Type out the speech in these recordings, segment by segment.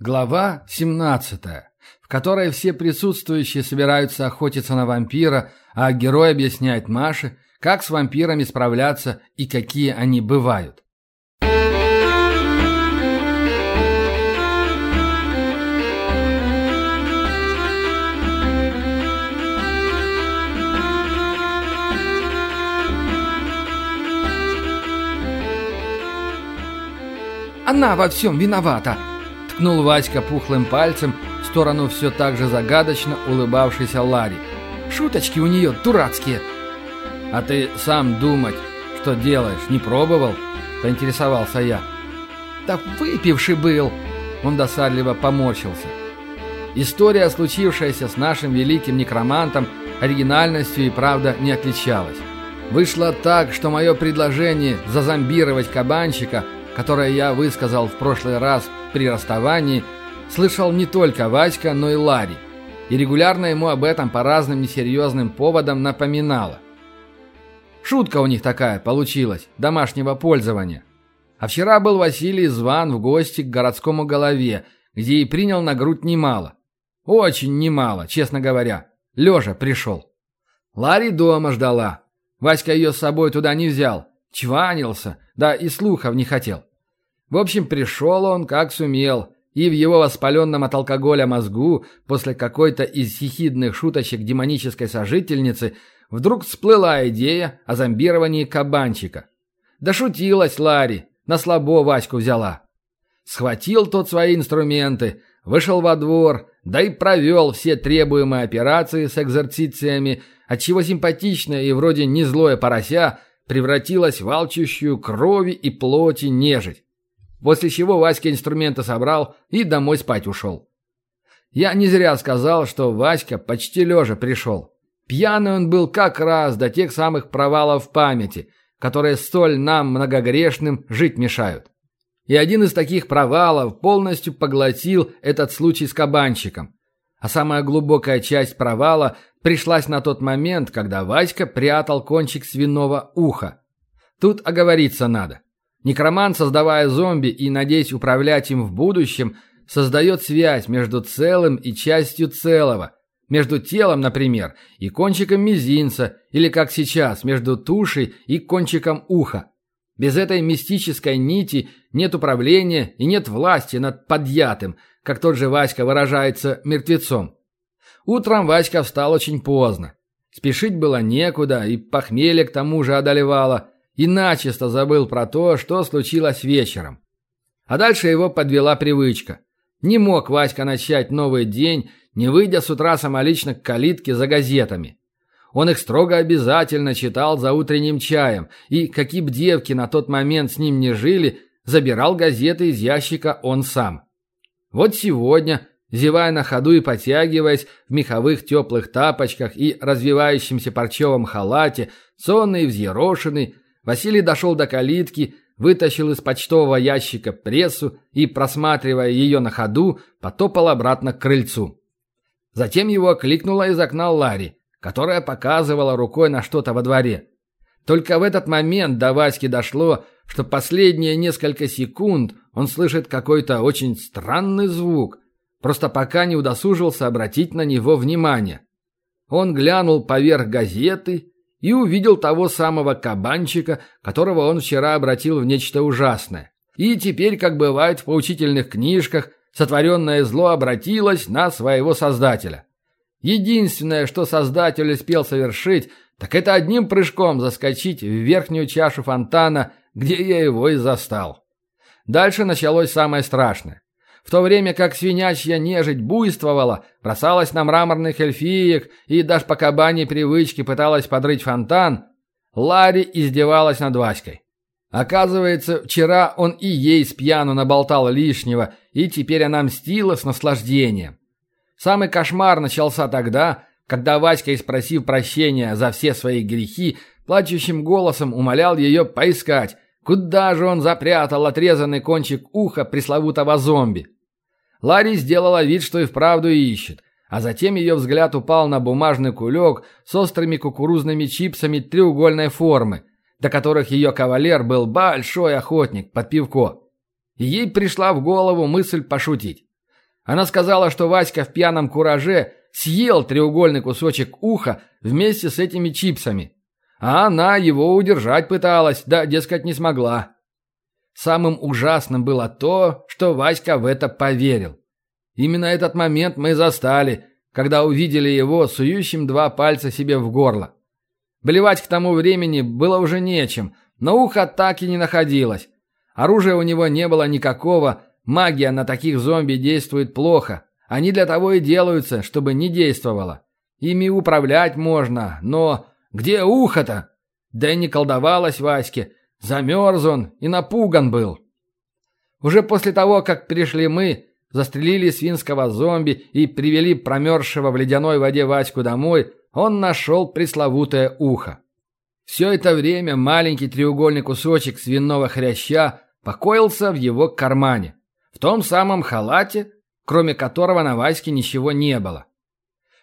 Глава 17, в которой все присутствующие собираются охотиться на вампира, а герой объясняет Маше, как с вампирами справляться и какие они бывают. Она во всем виновата!» Ткнул Васька пухлым пальцем в сторону все так же загадочно улыбавшейся Ларри. «Шуточки у нее дурацкие!» «А ты сам думать, что делаешь, не пробовал?» – поинтересовался я. «Да выпивший был!» – он досадливо поморщился. История, случившаяся с нашим великим некромантом, оригинальностью и правда не отличалась. Вышло так, что мое предложение зазомбировать кабанчика – которое я высказал в прошлый раз при расставании, слышал не только Васька, но и Ларри. И регулярно ему об этом по разным несерьезным поводам напоминала. Шутка у них такая получилась, домашнего пользования. А вчера был Василий зван в гости к городскому голове, где и принял на грудь немало. Очень немало, честно говоря. Лежа пришел. Ларри дома ждала. Васька ее с собой туда не взял. Чванился, да и слухов не хотел. В общем, пришел он как сумел, и в его воспаленном от алкоголя мозгу после какой-то из хихидных шуточек демонической сожительницы вдруг всплыла идея о зомбировании кабанчика. Да шутилась Ларри, на слабо Ваську взяла. Схватил тот свои инструменты, вышел во двор, да и провел все требуемые операции с экзорцициями, отчего симпатичная и вроде не злое порося превратилась в алчущую крови и плоти нежить. После чего Васька инструменты собрал и домой спать ушел. Я не зря сказал, что Васька почти лежа пришел. Пьяный он был как раз до тех самых провалов памяти, которые столь нам, многогрешным, жить мешают. И один из таких провалов полностью поглотил этот случай с кабанчиком. А самая глубокая часть провала пришлась на тот момент, когда Васька прятал кончик свиного уха. Тут оговориться надо. Некромант, создавая зомби и надеясь управлять им в будущем, создает связь между целым и частью целого. Между телом, например, и кончиком мизинца, или, как сейчас, между тушей и кончиком уха. Без этой мистической нити нет управления и нет власти над подъятым, как тот же Васька выражается, мертвецом. Утром Васька встал очень поздно. Спешить было некуда, и похмелье к тому же одолевало – и начисто забыл про то, что случилось вечером. А дальше его подвела привычка. Не мог Васька начать новый день, не выйдя с утра самолично к калитке за газетами. Он их строго обязательно читал за утренним чаем, и, какие б девки на тот момент с ним не жили, забирал газеты из ящика он сам. Вот сегодня, зевая на ходу и потягиваясь в меховых теплых тапочках и развивающемся парчевом халате, сонный взъерошенный, Василий дошел до калитки, вытащил из почтового ящика прессу и, просматривая ее на ходу, потопал обратно к крыльцу. Затем его окликнула из окна Ларри, которая показывала рукой на что-то во дворе. Только в этот момент до Васьки дошло, что последние несколько секунд он слышит какой-то очень странный звук, просто пока не удосужился обратить на него внимание. Он глянул поверх газеты и увидел того самого кабанчика, которого он вчера обратил в нечто ужасное. И теперь, как бывает в поучительных книжках, сотворенное зло обратилось на своего создателя. Единственное, что создатель успел совершить, так это одним прыжком заскочить в верхнюю чашу фонтана, где я его и застал. Дальше началось самое страшное. В то время как свинячья нежить буйствовала, бросалась на мраморных эльфиек и даже по кабаней привычке пыталась подрыть фонтан, Ларри издевалась над Васькой. Оказывается, вчера он и ей с пьяну наболтал лишнего, и теперь она мстила с наслаждением. Самый кошмар начался тогда, когда Васька, спросив прощения за все свои грехи, плачущим голосом умолял ее поискать, куда же он запрятал отрезанный кончик уха пресловутого зомби. Ларри сделала вид, что и вправду ищет, а затем ее взгляд упал на бумажный кулек с острыми кукурузными чипсами треугольной формы, до которых ее кавалер был большой охотник под пивко. И ей пришла в голову мысль пошутить. Она сказала, что Васька в пьяном кураже съел треугольный кусочек уха вместе с этими чипсами. А она его удержать пыталась, да, дескать, не смогла. Самым ужасным было то, что Васька в это поверил. Именно этот момент мы застали, когда увидели его сующим два пальца себе в горло. Блевать к тому времени было уже нечем, но ухо так и не находилось. Оружия у него не было никакого, магия на таких зомби действует плохо. Они для того и делаются, чтобы не действовало. Ими управлять можно, но где ухо-то? Да не колдовалось Ваське. Замерз он и напуган был. Уже после того, как пришли мы, застрелили свинского зомби и привели промерзшего в ледяной воде Ваську домой, он нашел пресловутое ухо. Все это время маленький треугольный кусочек свиного хряща покоился в его кармане, в том самом халате, кроме которого на Ваське ничего не было.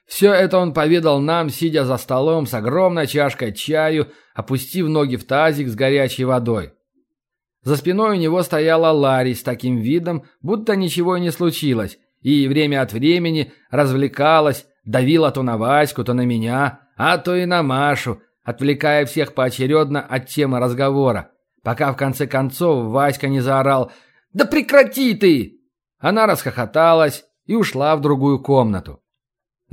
Все это он поведал нам, сидя за столом с огромной чашкой чаю, опустив ноги в тазик с горячей водой. За спиной у него стояла Ларри с таким видом, будто ничего и не случилось, и время от времени развлекалась, давила то на Ваську, то на меня, а то и на Машу, отвлекая всех поочередно от темы разговора, пока в конце концов Васька не заорал «Да прекрати ты!». Она расхохоталась и ушла в другую комнату.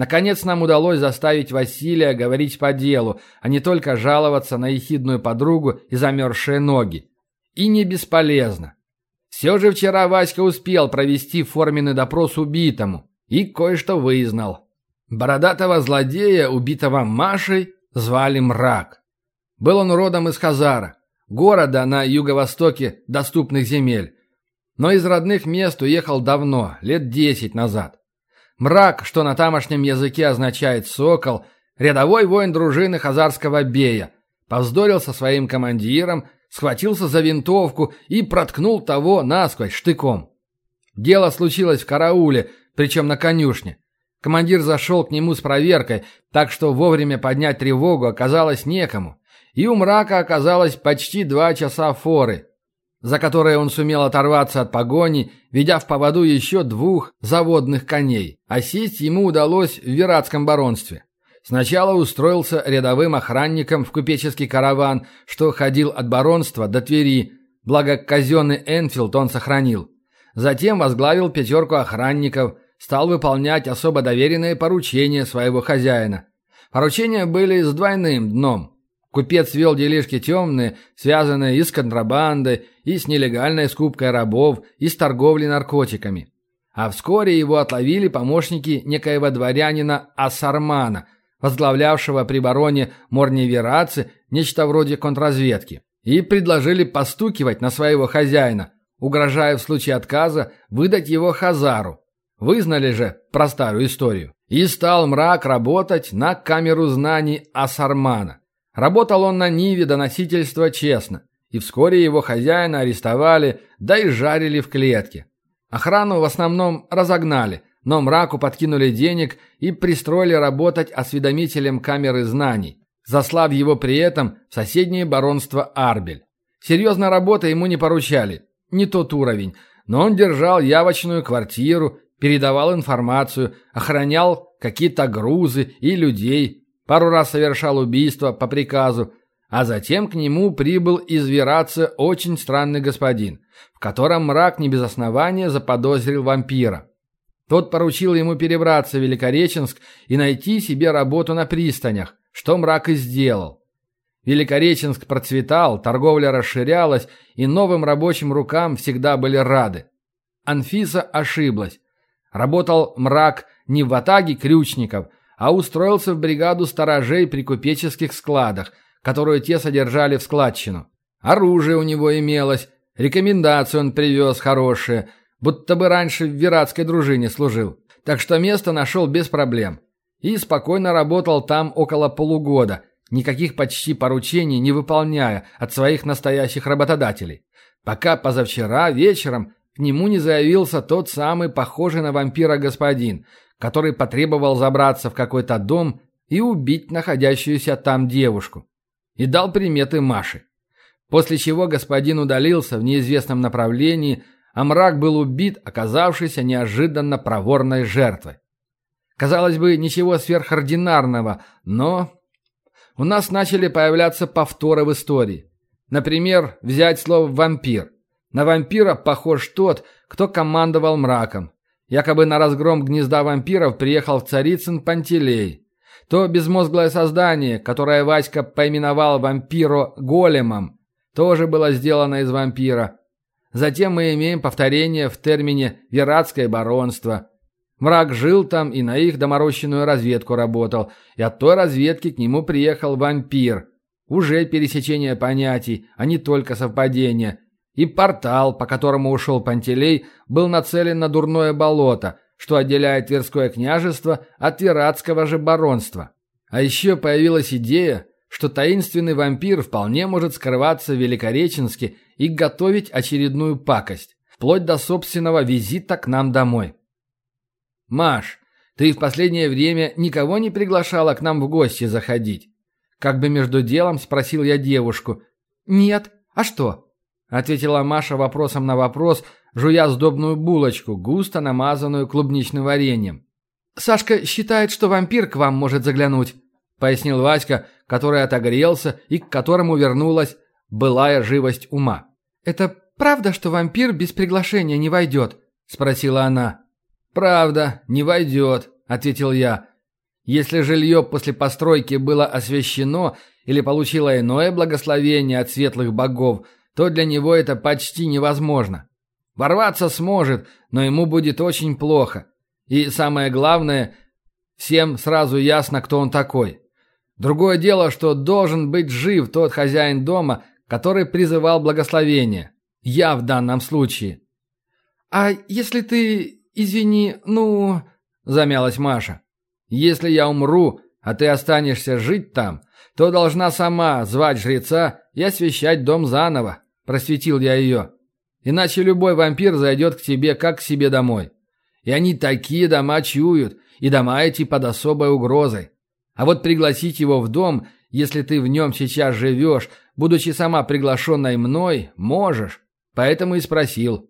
Наконец нам удалось заставить Василия говорить по делу, а не только жаловаться на ехидную подругу и замерзшие ноги. И не бесполезно. Все же вчера Васька успел провести форменный допрос убитому и кое-что вызнал. Бородатого злодея, убитого Машей, звали Мрак. Был он родом из Хазара, города на юго-востоке доступных земель, но из родных мест уехал давно, лет десять назад. Мрак, что на тамошнем языке означает «сокол», рядовой воин дружины хазарского бея, повздорил со своим командиром, схватился за винтовку и проткнул того насквозь штыком. Дело случилось в карауле, причем на конюшне. Командир зашел к нему с проверкой, так что вовремя поднять тревогу оказалось некому. И у мрака оказалось почти два часа форы, за которые он сумел оторваться от погони, ведя в поводу еще двух заводных коней, а сесть ему удалось в Виратском баронстве. Сначала устроился рядовым охранником в купеческий караван, что ходил от баронства до Твери, благо казенный Энфилд он сохранил. Затем возглавил пятерку охранников, стал выполнять особо доверенные поручения своего хозяина. Поручения были с двойным дном. Купец вел делишки темные, связанные и с контрабандой, и с нелегальной скупкой рабов, и с торговлей наркотиками. А вскоре его отловили помощники некоего дворянина Асармана, возглавлявшего при бароне Морневераце нечто вроде контрразведки, и предложили постукивать на своего хозяина, угрожая в случае отказа выдать его Хазару. Вызнали же про старую историю. И стал мрак работать на камеру знаний Асармана. Работал он на Ниве доносительства честно, и вскоре его хозяина арестовали, да и жарили в клетке. Охрану в основном разогнали, но мраку подкинули денег и пристроили работать осведомителем камеры знаний, заслав его при этом в соседнее баронство Арбель. Серьезной работы ему не поручали, не тот уровень, но он держал явочную квартиру, передавал информацию, охранял какие-то грузы и людей, пару раз совершал убийство по приказу, а затем к нему прибыл извираться очень странный господин, в котором мрак не без основания заподозрил вампира. Тот поручил ему перебраться в Великореченск и найти себе работу на пристанях, что мрак и сделал. Великореченск процветал, торговля расширялась, и новым рабочим рукам всегда были рады. Анфиса ошиблась. Работал мрак не в атаге крючников – а устроился в бригаду сторожей при купеческих складах, которую те содержали в складчину. Оружие у него имелось, рекомендации он привез хорошие, будто бы раньше в Виратской дружине служил. Так что место нашел без проблем. И спокойно работал там около полугода, никаких почти поручений не выполняя от своих настоящих работодателей. Пока позавчера вечером к нему не заявился тот самый похожий на вампира господин, который потребовал забраться в какой-то дом и убить находящуюся там девушку. И дал приметы Маше. После чего господин удалился в неизвестном направлении, а мрак был убит, оказавшийся неожиданно проворной жертвой. Казалось бы, ничего сверхординарного, но... У нас начали появляться повторы в истории. Например, взять слово «вампир». На вампира похож тот, кто командовал мраком. Якобы на разгром гнезда вампиров приехал в Царицын Пантелей. То безмозглое создание, которое Васька поименовал вампиро големом, тоже было сделано из вампира. Затем мы имеем повторение в термине «вератское баронство». Мрак жил там и на их доморощенную разведку работал, и от той разведки к нему приехал вампир. Уже пересечение понятий, а не только совпадение. И портал, по которому ушел Пантелей, был нацелен на дурное болото, что отделяет Тверское княжество от Вератского же баронства. А еще появилась идея, что таинственный вампир вполне может скрываться в Великореченске и готовить очередную пакость, вплоть до собственного визита к нам домой. «Маш, ты в последнее время никого не приглашала к нам в гости заходить?» Как бы между делом спросил я девушку. «Нет. А что?» Ответила Маша вопросом на вопрос, жуя сдобную булочку, густо намазанную клубничным вареньем. «Сашка считает, что вампир к вам может заглянуть», пояснил Васька, который отогрелся и к которому вернулась былая живость ума. «Это правда, что вампир без приглашения не войдет?» спросила она. «Правда, не войдет», — ответил я. Если жилье после постройки было освящено или получило иное благословение от светлых богов, то для него это почти невозможно. Ворваться сможет, но ему будет очень плохо. И самое главное, всем сразу ясно, кто он такой. Другое дело, что должен быть жив тот хозяин дома, который призывал благословение. Я в данном случае. «А если ты, извини, ну...» – замялась Маша. Если я умру, а ты останешься жить там, то должна сама звать жреца и освещать дом заново», – просветил я ее. «Иначе любой вампир зайдет к тебе, как к себе домой. И они такие дома чуют, и дома эти под особой угрозой. А вот пригласить его в дом, если ты в нем сейчас живешь, будучи сама приглашенной мной, можешь. Поэтому и спросил».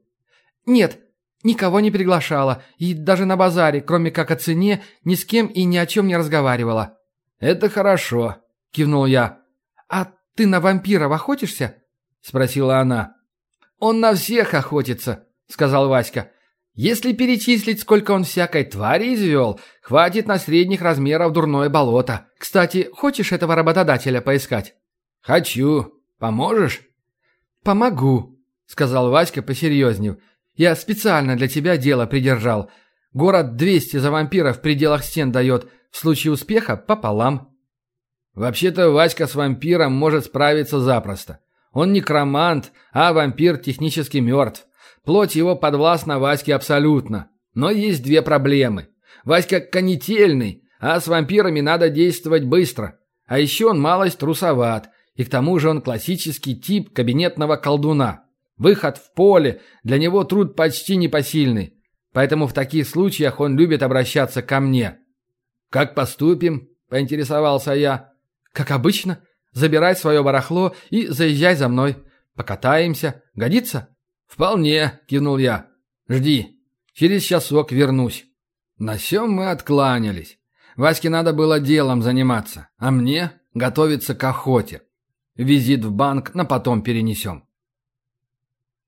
«Нет, Никого не приглашала, и даже на базаре, кроме как о цене, ни с кем и ни о чем не разговаривала». «Это хорошо», — кивнул я. «А ты на вампиров охотишься?» — спросила она. «Он на всех охотится», — сказал Васька. «Если перечислить, сколько он всякой твари извел, хватит на средних размеров дурное болото. Кстати, хочешь этого работодателя поискать?» «Хочу. Поможешь?» «Помогу», — сказал Васька посерьезнее. Я специально для тебя дело придержал. Город 200 за вампира в пределах стен дает. В случае успеха пополам». «Вообще-то Васька с вампиром может справиться запросто. Он некромант, а вампир технически мертв. Плоть его подвластна Ваське абсолютно. Но есть две проблемы. Васька конетельный, а с вампирами надо действовать быстро. А еще он малость трусоват, и к тому же он классический тип кабинетного колдуна. Выход в поле для него труд почти непосильный, поэтому в таких случаях он любит обращаться ко мне. «Как поступим?» – поинтересовался я. «Как обычно. Забирай свое барахло и заезжай за мной. Покатаемся. Годится?» «Вполне», – кивнул я. «Жди. Через часок вернусь». На сём мы откланялись. Ваське надо было делом заниматься, а мне готовиться к охоте. Визит в банк на потом перенесем.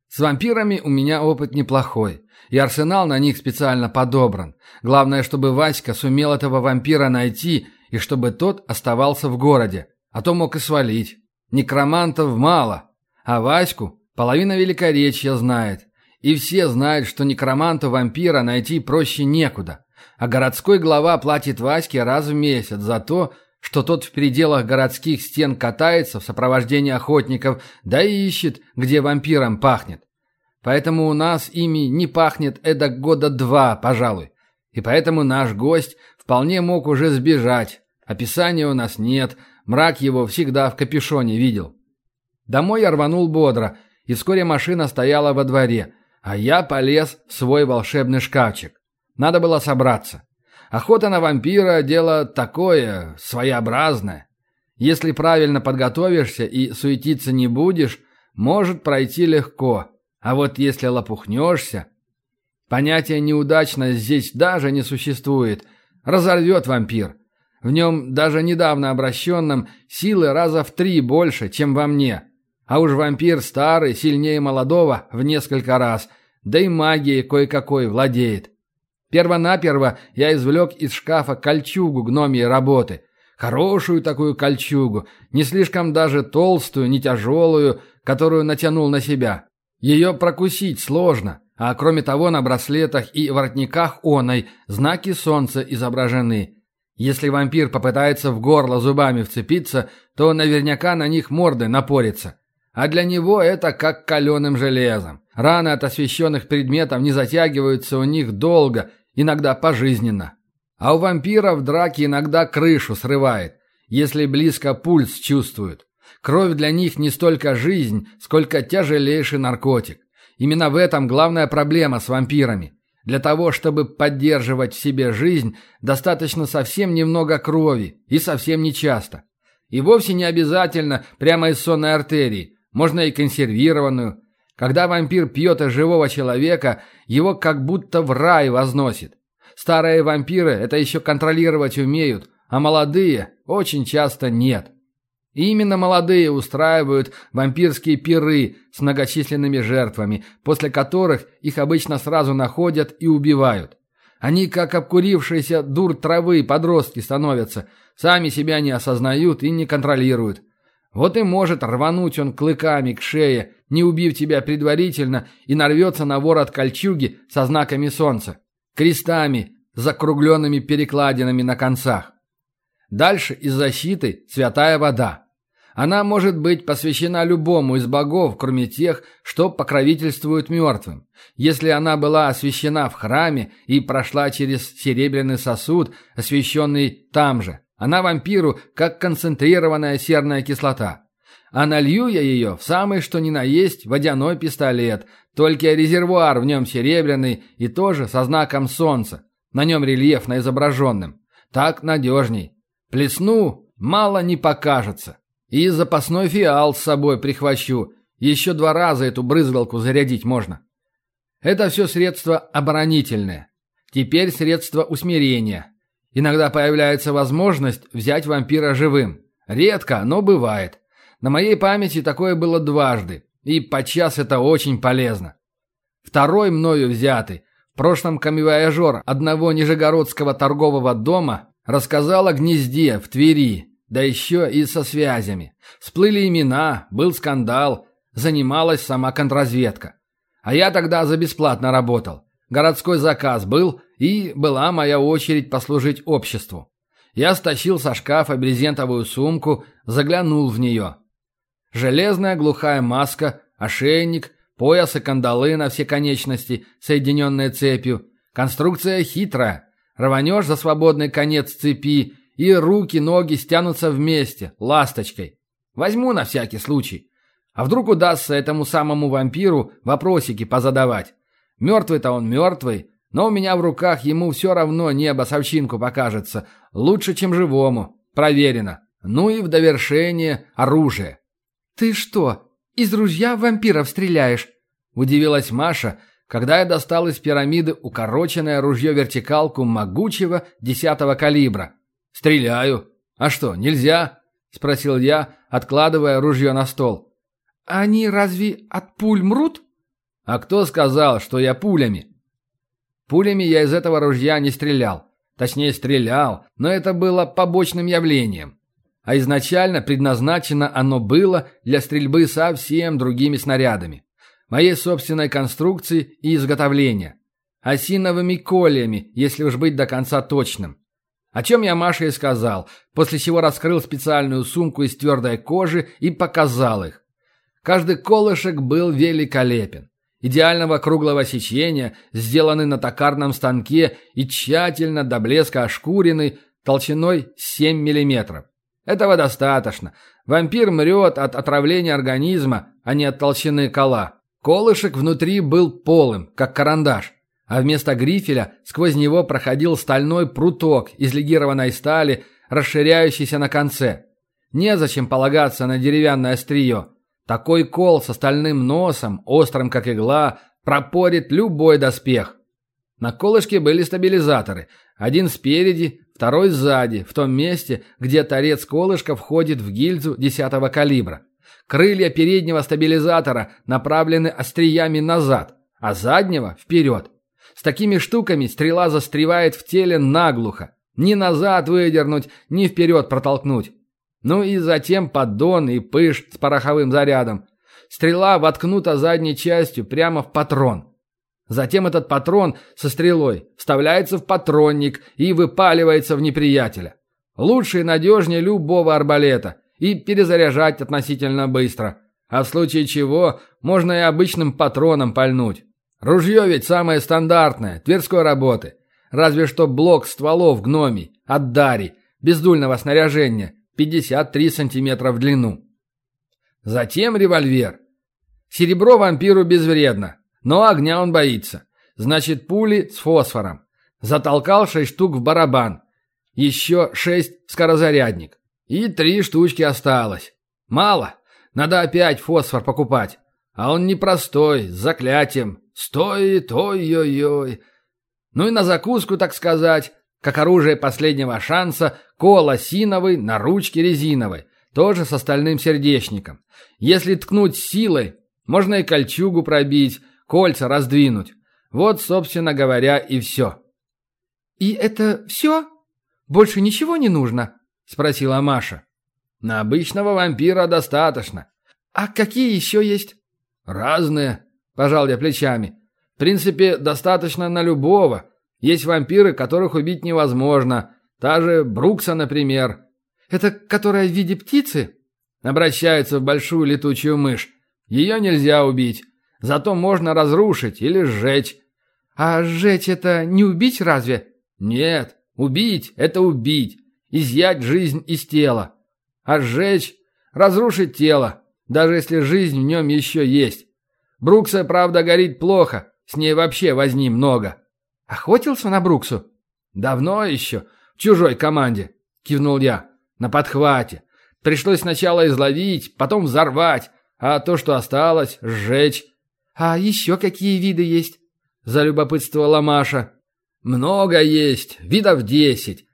С вампирами у меня опыт неплохой, и арсенал на них специально подобран. Главное, чтобы Васька сумел этого вампира найти, и чтобы тот оставался в городе, а то мог и свалить. Некромантов мало, а Ваську половина великоречья знает. И все знают, что некроманту вампира найти проще некуда. А городской глава платит Ваське раз в месяц за то, что тот в пределах городских стен катается в сопровождении охотников, да и ищет, где вампиром пахнет. Поэтому у нас ими не пахнет эдак года два, пожалуй. И поэтому наш гость вполне мог уже сбежать. Описания у нас нет, мрак его всегда в капюшоне видел. Домой я рванул бодро, и вскоре машина стояла во дворе, а я полез в свой волшебный шкафчик. Надо было собраться. Охота на вампира – дело такое, своеобразное. Если правильно подготовишься и суетиться не будешь, может пройти легко. А вот если лопухнешься... Понятие «неудачность» здесь даже не существует. Разорвет вампир. В нем, даже недавно обращенном, силы раза в три больше, чем во мне. А уж вампир старый, сильнее молодого в несколько раз, да и магией кое-какой владеет. Первонаперво я извлек из шкафа кольчугу гномьей работы. Хорошую такую кольчугу, не слишком даже толстую, не тяжелую, которую натянул на себя. Ее прокусить сложно, а кроме того на браслетах и воротниках оной знаки солнца изображены. Если вампир попытается в горло зубами вцепиться, то наверняка на них морды напорится. А для него это как каленым железом. Раны от освещенных предметов не затягиваются у них долго, иногда пожизненно. А у вампиров драки иногда крышу срывает, если близко пульс чувствуют. Кровь для них не столько жизнь, сколько тяжелейший наркотик. Именно в этом главная проблема с вампирами. Для того, чтобы поддерживать в себе жизнь, достаточно совсем немного крови и совсем не часто. И вовсе не обязательно прямо из сонной артерии, можно и консервированную. Когда вампир пьет из живого человека, его как будто в рай возносит. Старые вампиры это еще контролировать умеют, а молодые очень часто нет. И именно молодые устраивают вампирские пиры с многочисленными жертвами, после которых их обычно сразу находят и убивают. Они, как обкурившиеся дур травы подростки становятся, сами себя не осознают и не контролируют. Вот и может рвануть он клыками к шее, не убив тебя предварительно, и нарвется на ворот кольчуги со знаками солнца, крестами, закругленными перекладинами на концах. Дальше из защиты святая вода. Она может быть посвящена любому из богов, кроме тех, что покровительствуют мертвым. Если она была освящена в храме и прошла через серебряный сосуд, освященный там же, она вампиру как концентрированная серная кислота. А налью я ее в самый что ни на есть водяной пистолет, только резервуар в нем серебряный и тоже со знаком солнца. На нем рельеф на изображенном. Так надежней. Плесну, мало не покажется. И запасной фиал с собой прихвачу. Еще два раза эту брызгалку зарядить можно. Это все средства оборонительные. Теперь средства усмирения. Иногда появляется возможность взять вампира живым. Редко, но бывает. На моей памяти такое было дважды. И подчас это очень полезно. Второй мною взятый. В прошлом камевояжер одного нижегородского торгового дома рассказал о гнезде в Твери, да еще и со связями. Всплыли имена, был скандал, занималась сама контрразведка. А я тогда за бесплатно работал. Городской заказ был, и была моя очередь послужить обществу. Я стащил со шкафа брезентовую сумку, заглянул в нее. Железная глухая маска, ошейник, пояс и кандалы на все конечности, соединенные цепью. Конструкция хитрая. Рванешь за свободный конец цепи и руки-ноги стянутся вместе, ласточкой. Возьму на всякий случай. А вдруг удастся этому самому вампиру вопросики позадавать? Мертвый-то он мертвый, но у меня в руках ему все равно небо совчинку покажется. Лучше, чем живому. Проверено. Ну и в довершение оружие. «Ты что, из ружья вампиров стреляешь?» Удивилась Маша, когда я достал из пирамиды укороченное ружье-вертикалку могучего десятого калибра. «Стреляю. А что, нельзя?» – спросил я, откладывая ружье на стол. «Они разве от пуль мрут?» «А кто сказал, что я пулями?» Пулями я из этого ружья не стрелял. Точнее, стрелял, но это было побочным явлением. А изначально предназначено оно было для стрельбы совсем другими снарядами. Моей собственной конструкции и изготовления. Осиновыми кольями, если уж быть до конца точным. О чем я Маше и сказал, после чего раскрыл специальную сумку из твердой кожи и показал их. Каждый колышек был великолепен. Идеального круглого сечения, сделанный на токарном станке и тщательно до блеска ошкуренный толщиной 7 мм. Этого достаточно. Вампир мрет от отравления организма, а не от толщины кола. Колышек внутри был полым, как карандаш а вместо грифеля сквозь него проходил стальной пруток из легированной стали, расширяющийся на конце. Незачем полагаться на деревянное острие. Такой кол с остальным носом, острым как игла, пропорит любой доспех. На колышке были стабилизаторы. Один спереди, второй сзади, в том месте, где торец колышка входит в гильзу 10 калибра. Крылья переднего стабилизатора направлены остриями назад, а заднего – вперед. Такими штуками стрела застревает в теле наглухо. Ни назад выдернуть, ни вперед протолкнуть. Ну и затем поддон и пыш с пороховым зарядом. Стрела воткнута задней частью прямо в патрон. Затем этот патрон со стрелой вставляется в патронник и выпаливается в неприятеля. Лучше и надежнее любого арбалета. И перезаряжать относительно быстро. А в случае чего можно и обычным патроном пальнуть. Ружье ведь самое стандартное, тверской работы. Разве что блок стволов гномий, от Дари, бездульного снаряжения, 53 сантиметра в длину. Затем револьвер. Серебро вампиру безвредно, но огня он боится. Значит, пули с фосфором. Затолкал шесть штук в барабан. Еще шесть в скорозарядник. И три штучки осталось. Мало. Надо опять фосфор покупать. А он непростой, с заклятием. Стоит, ой-ой-ой. Ну и на закуску, так сказать, как оружие последнего шанса, кол осиновый на ручке резиновой, тоже с остальным сердечником. Если ткнуть силой, можно и кольчугу пробить, кольца раздвинуть. Вот, собственно говоря, и все. «И это все? Больше ничего не нужно?» – спросила Маша. «На обычного вампира достаточно». «А какие еще есть?» «Разные», – пожал я плечами. «В принципе, достаточно на любого. Есть вампиры, которых убить невозможно. Та же Брукса, например». «Это которая в виде птицы?» Обращается в большую летучую мышь. Ее нельзя убить. Зато можно разрушить или сжечь. А сжечь это не убить разве? Нет, убить – это убить. Изъять жизнь из тела. А сжечь – разрушить тело, даже если жизнь в нем еще есть. Брукса, правда, горит плохо, с ней вообще возни много. Охотился на Бруксу? Давно еще, в чужой команде, кивнул я. На подхвате. Пришлось сначала изловить, потом взорвать, а то, что осталось, сжечь. А еще какие виды есть? Залюбопытствовала Маша. Много есть, видов десять.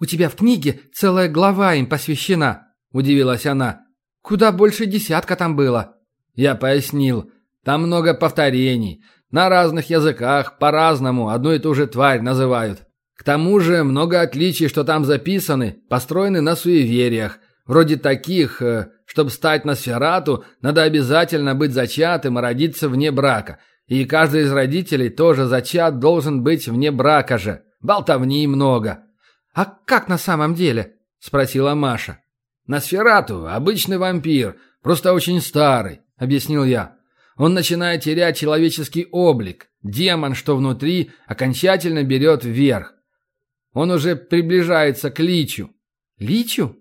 У тебя в книге целая глава им посвящена, удивилась она. Куда больше десятка там было. Я пояснил. Там много повторений. На разных языках по-разному одну и ту же тварь называют. К тому же много отличий, что там записаны, построены на суевериях. Вроде таких, э, чтобы стать на сферату, надо обязательно быть зачатым и родиться вне брака. И каждый из родителей тоже зачат должен быть вне брака же. Болтовни много. «А как на самом деле?» – спросила Маша. На сферату обычный вампир, просто очень старый», – объяснил я. Он начинает терять человеческий облик. Демон, что внутри, окончательно берет вверх. Он уже приближается к личу. Личу?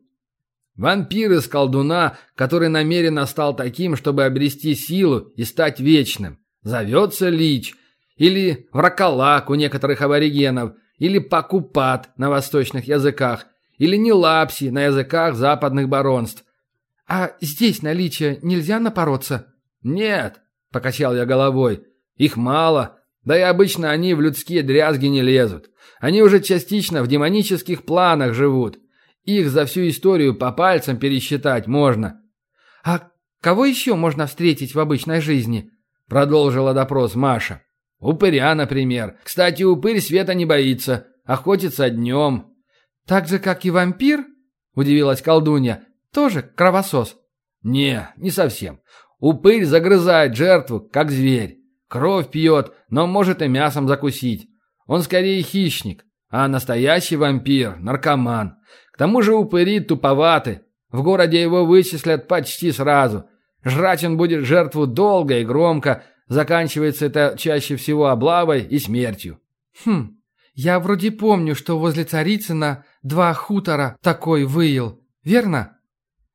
Вампир из колдуна, который намеренно стал таким, чтобы обрести силу и стать вечным. Зовется лич. Или враколак у некоторых аборигенов. Или пакупат на восточных языках. Или нелапси на языках западных баронств. А здесь наличие нельзя напороться? Нет, – покачал я головой. «Их мало. Да и обычно они в людские дрязги не лезут. Они уже частично в демонических планах живут. Их за всю историю по пальцам пересчитать можно». «А кого еще можно встретить в обычной жизни?» – продолжила допрос Маша. «Упыря, например. Кстати, упырь света не боится. Охотится днем». «Так же, как и вампир?» – удивилась колдунья. «Тоже кровосос?» «Не, не совсем. Упырь загрызает жертву, как зверь. Кровь пьет, но может и мясом закусить. Он скорее хищник, а настоящий вампир – наркоман. К тому же упыри туповаты. В городе его вычислят почти сразу. Жрать он будет жертву долго и громко. Заканчивается это чаще всего облавой и смертью. Хм, я вроде помню, что возле Царицына два хутора такой выел, верно?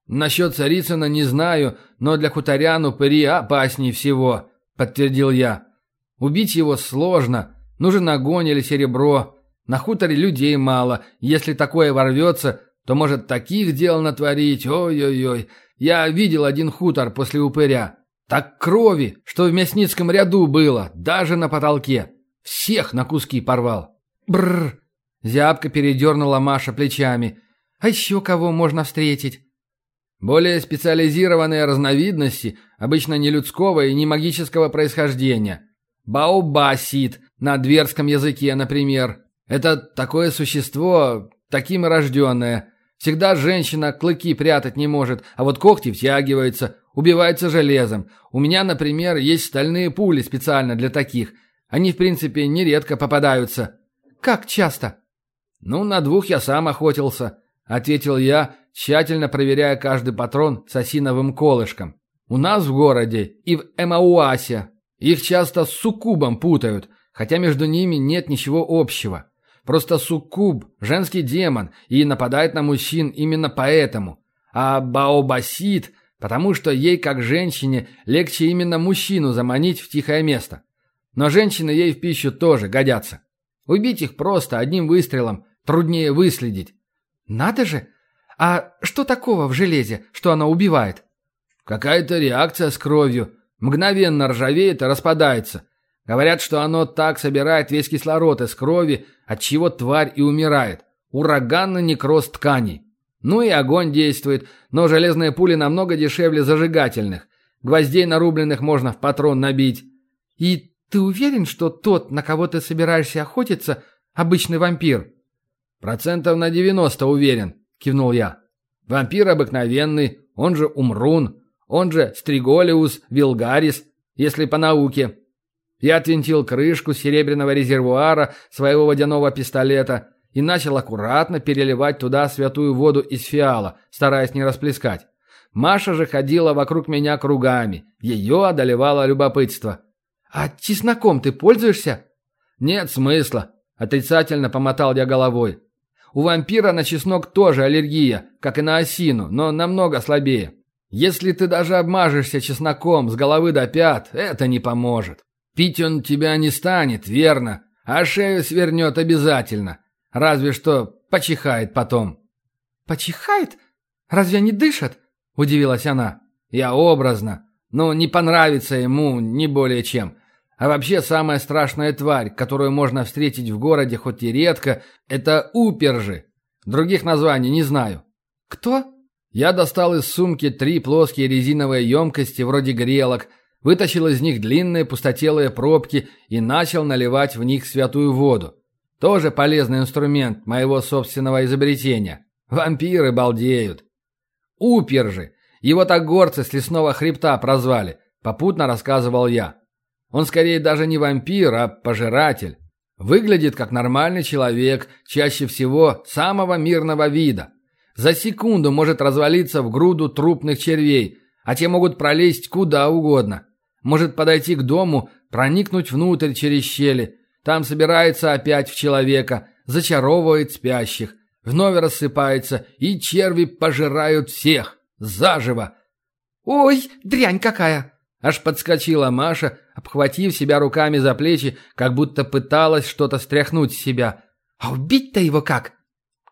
«Насчет Царицына не знаю, но для хуторян упыри опаснее всего», — подтвердил я. «Убить его сложно. Нужен огонь или серебро. На хуторе людей мало. Если такое ворвется, то может таких дел натворить. Ой-ой-ой. Я видел один хутор после упыря. Так крови, что в мясницком ряду было, даже на потолке. Всех на куски порвал. Бррр. Зябко передернула Маша плечами. А еще кого можно встретить? Более специализированные разновидности, обычно не людского и не магического происхождения. Баобасит на дверском языке, например. Это такое существо, таким и рожденное. Всегда женщина клыки прятать не может, а вот когти втягиваются, убиваются железом. У меня, например, есть стальные пули специально для таких. Они, в принципе, нередко попадаются. Как часто? Ну, на двух я сам охотился, ответил я, тщательно проверяя каждый патрон с осиновым колышком. У нас в городе и в Эмауасе их часто с суккубом путают, хотя между ними нет ничего общего. Просто суккуб – женский демон и нападает на мужчин именно поэтому. А баобасит – потому что ей, как женщине, легче именно мужчину заманить в тихое место. Но женщины ей в пищу тоже годятся. Убить их просто одним выстрелом труднее выследить. Надо же! А что такого в железе, что оно убивает? Какая-то реакция с кровью. Мгновенно ржавеет и распадается. Говорят, что оно так собирает весь кислород из крови, от чего тварь и умирает. Ураганный некроз тканей. Ну и огонь действует, но железные пули намного дешевле зажигательных. Гвоздей нарубленных можно в патрон набить. И ты уверен, что тот, на кого ты собираешься охотиться, обычный вампир? Процентов на 90 уверен, кивнул я. Вампир обыкновенный, он же Умрун, он же Стриголиус Вилгарис, если по науке. Я отвинтил крышку серебряного резервуара своего водяного пистолета и начал аккуратно переливать туда святую воду из фиала, стараясь не расплескать. Маша же ходила вокруг меня кругами. Ее одолевало любопытство. «А чесноком ты пользуешься?» «Нет смысла», — отрицательно помотал я головой. «У вампира на чеснок тоже аллергия, как и на осину, но намного слабее. Если ты даже обмажешься чесноком с головы до пят, это не поможет». Пить он тебя не станет, верно, а шею свернет обязательно. Разве что почихает потом». «Почихает? Разве они дышат?» – удивилась она. «Я образно. Но не понравится ему, не более чем. А вообще самая страшная тварь, которую можно встретить в городе хоть и редко, это упержи. Других названий не знаю». «Кто?» Я достал из сумки три плоские резиновые емкости вроде грелок – вытащил из них длинные пустотелые пробки и начал наливать в них святую воду. Тоже полезный инструмент моего собственного изобретения. Вампиры балдеют. Упер же. Его так горцы с лесного хребта прозвали, попутно рассказывал я. Он скорее даже не вампир, а пожиратель. Выглядит как нормальный человек, чаще всего самого мирного вида. За секунду может развалиться в груду трупных червей, а те могут пролезть куда угодно. Может подойти к дому, проникнуть внутрь через щели. Там собирается опять в человека, зачаровывает спящих. Вновь рассыпается, и черви пожирают всех. Заживо. «Ой, дрянь какая!» Аж подскочила Маша, обхватив себя руками за плечи, как будто пыталась что-то стряхнуть с себя. «А убить-то его как?»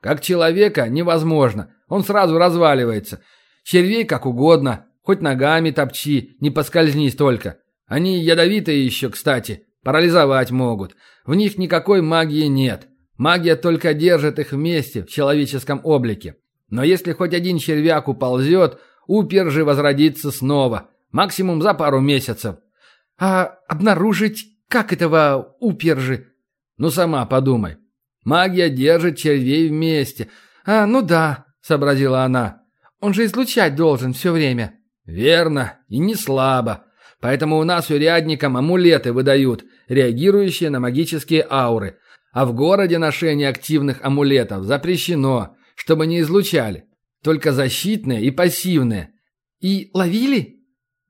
«Как человека невозможно. Он сразу разваливается. Червей как угодно, Хоть ногами топчи, не поскользнись только. Они ядовитые еще, кстати. Парализовать могут. В них никакой магии нет. Магия только держит их вместе в человеческом облике. Но если хоть один червяк уползет, упер же возродится снова. Максимум за пару месяцев. А обнаружить как этого упержи? Ну, сама подумай. Магия держит червей вместе. А, ну да, сообразила она. Он же излучать должен все время. «Верно, и не слабо. Поэтому у нас урядникам амулеты выдают, реагирующие на магические ауры. А в городе ношение активных амулетов запрещено, чтобы не излучали. Только защитные и пассивные. И ловили?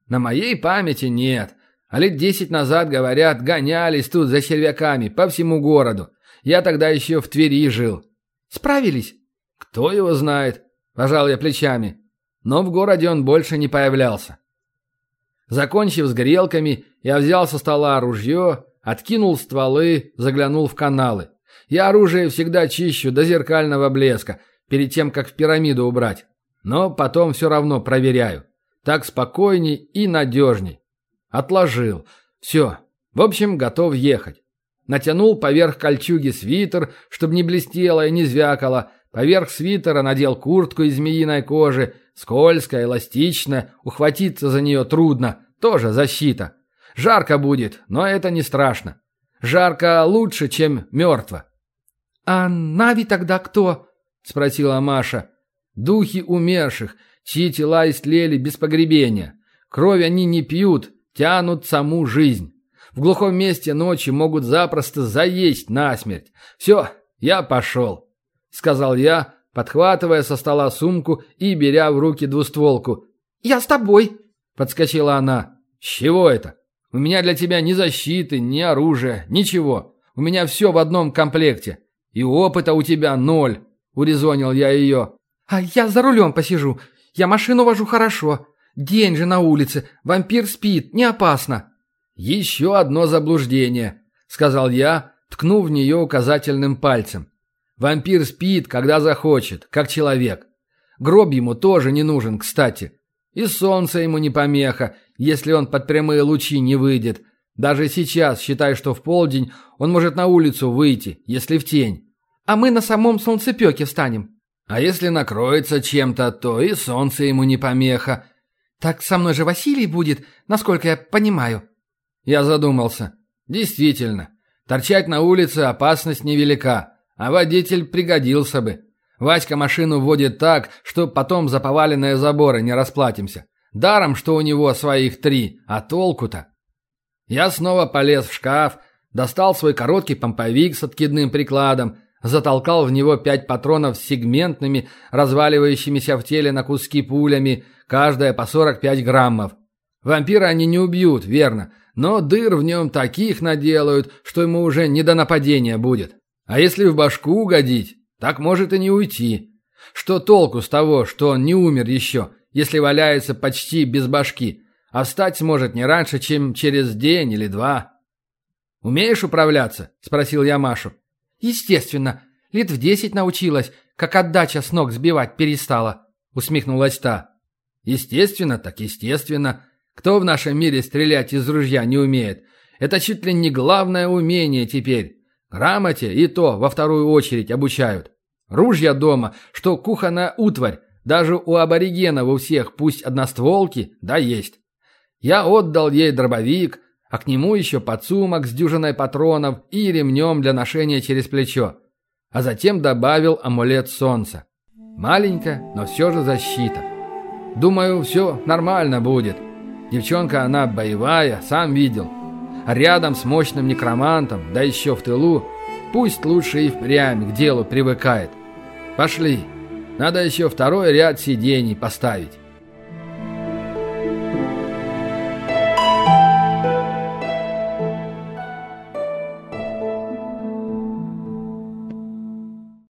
На моей памяти нет. А лет десять назад, говорят, гонялись тут за червяками по всему городу. Я тогда еще в Твери жил. Справились? Кто его знает? Пожал я плечами но в городе он больше не появлялся. Закончив с грелками, я взял со стола ружье, откинул стволы, заглянул в каналы. Я оружие всегда чищу до зеркального блеска, перед тем, как в пирамиду убрать. Но потом все равно проверяю. Так спокойней и надежней. Отложил. Все. В общем, готов ехать. Натянул поверх кольчуги свитер, чтобы не блестело и не звякало. Поверх свитера надел куртку из змеиной кожи. Скользкая, эластичная, ухватиться за нее трудно. Тоже защита. Жарко будет, но это не страшно. Жарко лучше, чем мертво. «А Нави тогда кто?» — спросила Маша. «Духи умерших, чьи тела истлели без погребения. Кровь они не пьют, тянут саму жизнь. В глухом месте ночи могут запросто заесть насмерть. Все, я пошел», — сказал я, подхватывая со стола сумку и беря в руки двустволку. «Я с тобой», — подскочила она. «С чего это? У меня для тебя ни защиты, ни оружия, ничего. У меня все в одном комплекте. И опыта у тебя ноль», — урезонил я ее. «А я за рулем посижу. Я машину вожу хорошо. День же на улице. Вампир спит. Не опасно». «Еще одно заблуждение», — сказал я, ткнув в нее указательным пальцем. «Вампир спит, когда захочет, как человек. Гроб ему тоже не нужен, кстати. И солнце ему не помеха, если он под прямые лучи не выйдет. Даже сейчас, считай, что в полдень, он может на улицу выйти, если в тень. А мы на самом солнцепеке встанем. А если накроется чем-то, то и солнце ему не помеха. Так со мной же Василий будет, насколько я понимаю. Я задумался. Действительно, торчать на улице опасность невелика, а водитель пригодился бы. Васька машину водит так, что потом за поваленные заборы не расплатимся. Даром, что у него своих три, а толку-то? Я снова полез в шкаф, достал свой короткий помповик с откидным прикладом, затолкал в него пять патронов с сегментными, разваливающимися в теле на куски пулями, каждая по 45 граммов. Вампира они не убьют, верно, но дыр в нем таких наделают, что ему уже не до нападения будет. А если в башку угодить, так может и не уйти. Что толку с того, что он не умер еще, если валяется почти без башки, а встать сможет не раньше, чем через день или два. «Умеешь управляться?» – спросил я Машу. «Естественно. Лет в десять научилась, как отдача с ног сбивать перестала», – усмехнулась та. «Естественно, так естественно. Кто в нашем мире стрелять из ружья не умеет? Это чуть ли не главное умение теперь. Грамоте и то во вторую очередь обучают. Ружья дома, что кухонная утварь, даже у аборигенов у всех, пусть одностволки, да есть. Я отдал ей дробовик, а к нему еще подсумок с дюжиной патронов и ремнем для ношения через плечо. А затем добавил амулет солнца. Маленькая, но все же защита. Думаю, все нормально будет. Девчонка она боевая, сам видел. А рядом с мощным некромантом, да еще в тылу, пусть лучше и впрямь к делу привыкает. Пошли. Надо еще второй ряд сидений поставить.